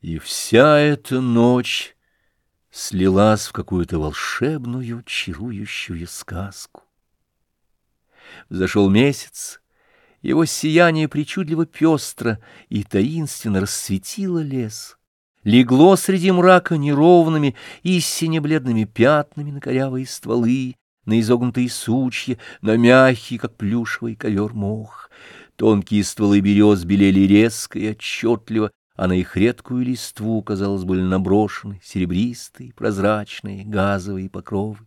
И вся эта ночь слилась в какую-то волшебную, чарующую сказку. Зашел месяц, его сияние причудливо пестро и таинственно расцветило лес. Легло среди мрака неровными и сине-бледными пятнами на корявые стволы, на изогнутые сучья, на мягкий, как плюшевый ковер мох. Тонкие стволы берез белели резко и отчетливо, а на их редкую листву, казалось, были наброшены серебристые, прозрачные, газовые покровы.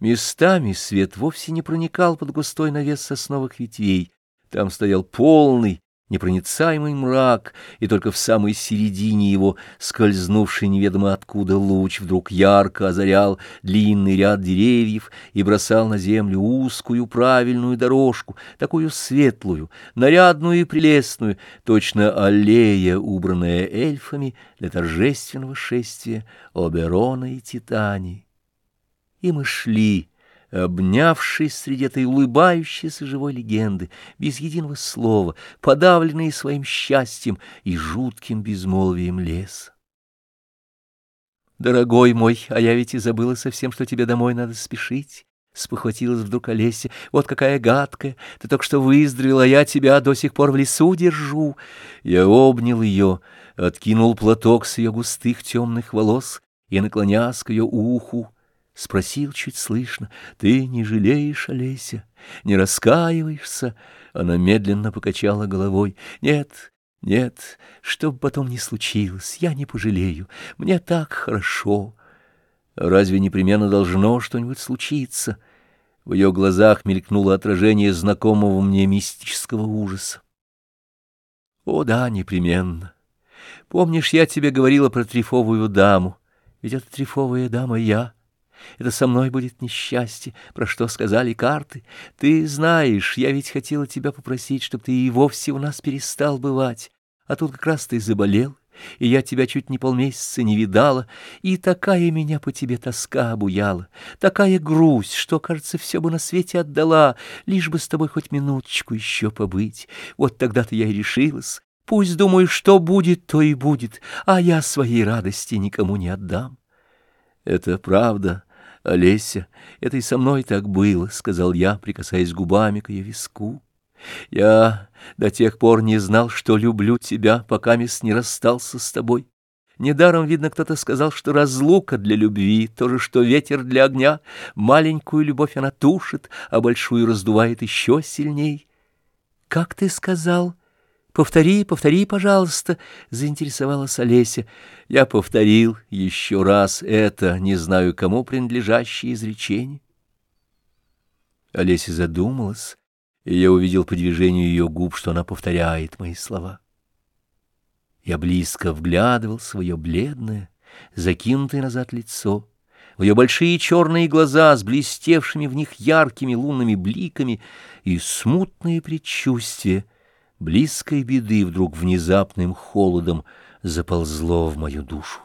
Местами свет вовсе не проникал под густой навес сосновых ветвей, там стоял полный, непроницаемый мрак, и только в самой середине его, скользнувший неведомо откуда луч, вдруг ярко озарял длинный ряд деревьев и бросал на землю узкую правильную дорожку, такую светлую, нарядную и прелестную, точно аллея, убранная эльфами для торжественного шествия Оберона и Титании. И мы шли, обнявшись среди этой улыбающейся живой легенды, без единого слова, подавленные своим счастьем и жутким безмолвием леса. «Дорогой мой, а я ведь и забыла совсем, что тебе домой надо спешить». Спохватилась вдруг Олеся. «Вот какая гадкая! Ты только что выздоровела, а я тебя до сих пор в лесу держу!» Я обнял ее, откинул платок с ее густых темных волос и, наклонясь к ее уху, — спросил чуть слышно. — Ты не жалеешь, Олеся? Не раскаиваешься? Она медленно покачала головой. — Нет, нет, что бы потом ни случилось, я не пожалею. Мне так хорошо. Разве непременно должно что-нибудь случиться? В ее глазах мелькнуло отражение знакомого мне мистического ужаса. — О да, непременно. Помнишь, я тебе говорила про трифовую даму? Ведь эта трифовая дама я — это со мной будет несчастье, про что сказали карты. Ты знаешь, я ведь хотела тебя попросить, чтобы ты и вовсе у нас перестал бывать. А тут как раз ты заболел, и я тебя чуть не полмесяца не видала, и такая меня по тебе тоска обуяла, такая грусть, что, кажется, все бы на свете отдала, лишь бы с тобой хоть минуточку еще побыть. Вот тогда-то я и решилась. Пусть, думаю, что будет, то и будет, а я своей радости никому не отдам. Это правда, Олеся, это и со мной так было, — сказал я, прикасаясь губами к ее виску. Я до тех пор не знал, что люблю тебя, пока мисс не расстался с тобой. Недаром, видно, кто-то сказал, что разлука для любви — то же, что ветер для огня. Маленькую любовь она тушит, а большую раздувает еще сильней. — Как ты сказал? — «Повтори, повтори, пожалуйста», — заинтересовалась Олеся. Я повторил еще раз это, не знаю кому принадлежащее изречение. Олеся задумалась, и я увидел по движению ее губ, что она повторяет мои слова. Я близко вглядывал свое бледное, закинутое назад лицо, в ее большие черные глаза с блестевшими в них яркими лунными бликами и смутные предчувствия — близкой беды вдруг внезапным холодом заползло в мою душу.